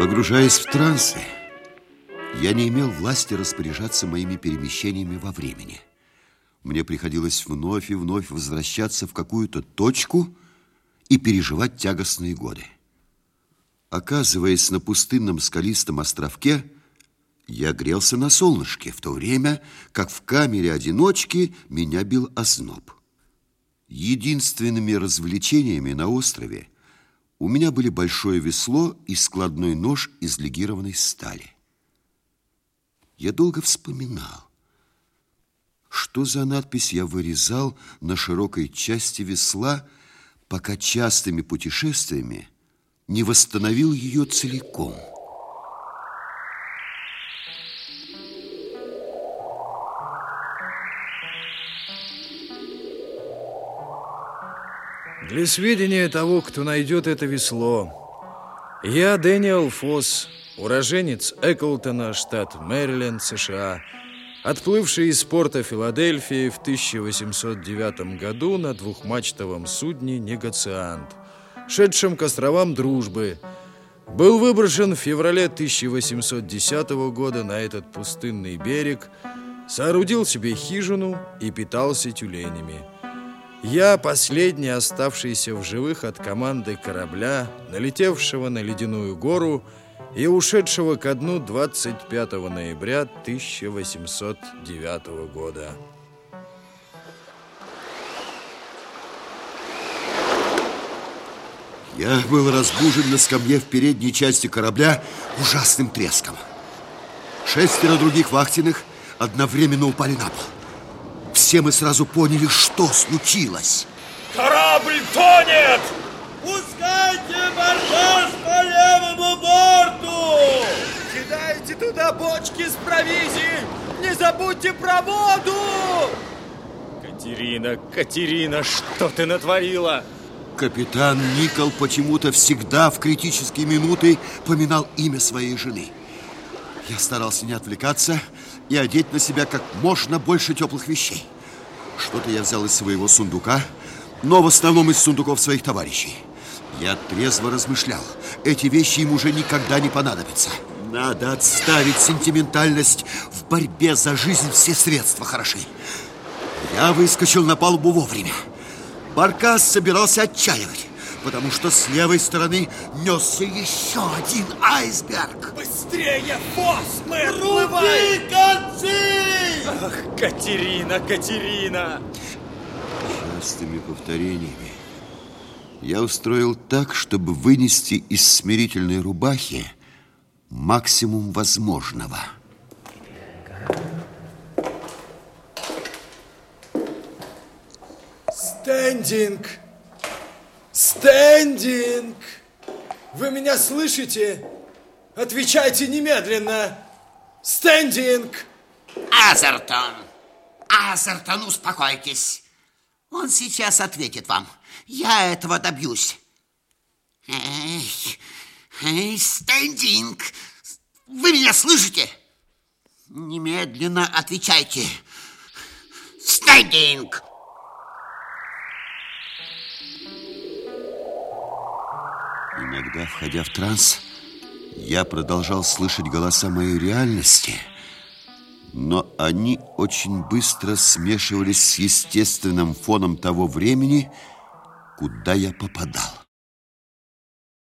Погружаясь в трансы, я не имел власти распоряжаться моими перемещениями во времени. Мне приходилось вновь и вновь возвращаться в какую-то точку и переживать тягостные годы. Оказываясь на пустынном скалистом островке, я грелся на солнышке, в то время как в камере одиночки меня бил озноб. Единственными развлечениями на острове у меня были большое весло и складной нож из легированной стали. Я долго вспоминал, что за надпись я вырезал на широкой части весла, пока частыми путешествиями не восстановил ее целиком. Для сведения того, кто найдет это весло, я Дэниел Фосс, уроженец Эклтона, штат Мэриленд, США, отплывший из порта Филадельфии в 1809 году на двухмачтовом судне «Негациант», шедшем к островам Дружбы, был выброшен в феврале 1810 года на этот пустынный берег, соорудил себе хижину и питался тюленями. Я последний оставшийся в живых от команды корабля, налетевшего на ледяную гору и ушедшего ко дну 25 ноября 1809 года. Я был разбужен на скамье в передней части корабля ужасным треском. Шестеро других вахтенных одновременно упали на пол. Все мы сразу поняли, что случилось. Корабль тонет! Пускайте баркас по левому борту! Кидайте туда бочки с провизией! Не забудьте про воду! Катерина, Катерина, что ты натворила? Капитан Никол почему-то всегда в критические минуты поминал имя своей жены. Я старался не отвлекаться и одеть на себя как можно больше теплых вещей. Что-то я взял из своего сундука, но в основном из сундуков своих товарищей. Я трезво размышлял. Эти вещи им уже никогда не понадобятся. Надо отставить сентиментальность. В борьбе за жизнь все средства хороши. Я выскочил на палубу вовремя. Баркас собирался отчаивать, потому что с левой стороны несся еще один айсберг. Быстрее, Фос! Мы Руби концы! Ах, Катерина, Катерина! Частыми повторениями я устроил так, чтобы вынести из смирительной рубахи максимум возможного. Стендинг! Стендинг! Вы меня слышите? Отвечайте немедленно! Стендинг! Азертон! Азертон, успокойтесь. Он сейчас ответит вам. Я этого добьюсь. Эй, эй, стендинг! Вы меня слышите? Немедленно отвечайте. Стендинг! Иногда, входя в транс, я продолжал слышать голоса моей реальности, но они очень быстро смешивались с естественным фоном того времени, куда я попадал.